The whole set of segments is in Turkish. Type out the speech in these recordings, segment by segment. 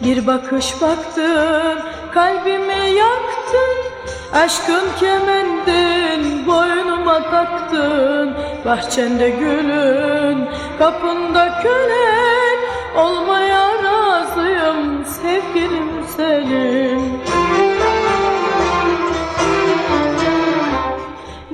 Bir bakış yaktın Aşkın kemendin, boynuma taktın Bahçende gülün, kapında kölen Olmaya razıyım sevgilim senin.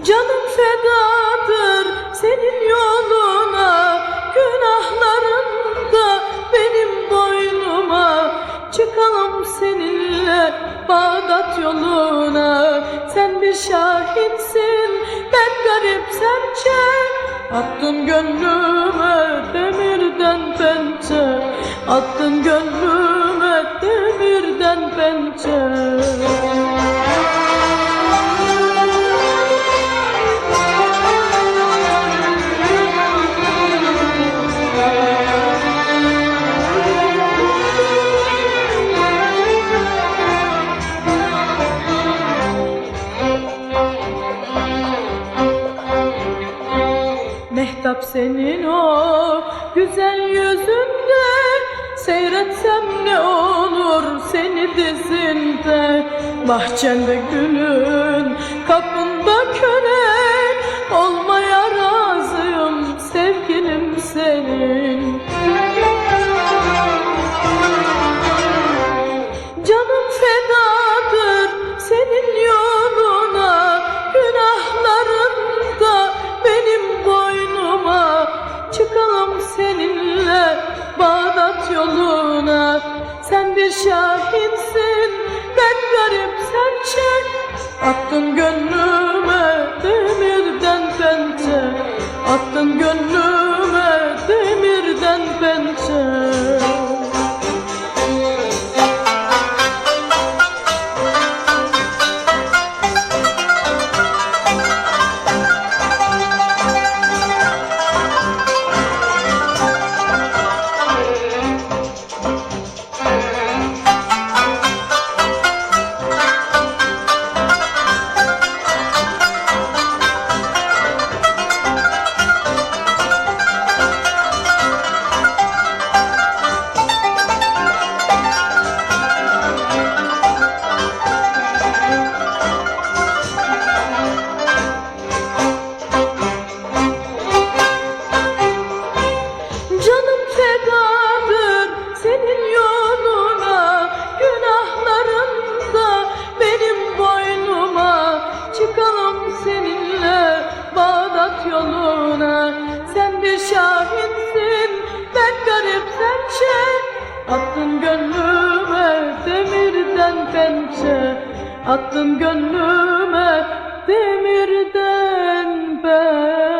Canım fedadır senin yoluna Günahların da benim boynuma. Çıkalım seninle Bağdat yoluna. Sen bir şahitsin ben garip serçe. Attın gönlüme demirden pençe. Attın gönlüme demirden pençe Mehtap senin o güzel yüzünde. Seyretsem ne olur seni dizinde. Bahçende gülün kapında kölen şahitsin. Ben garip serçe Attın gönlüme şahitsin. Ben garip sençe Attın gönlüme demirden pençe. Attın gönlüme demirden pençe.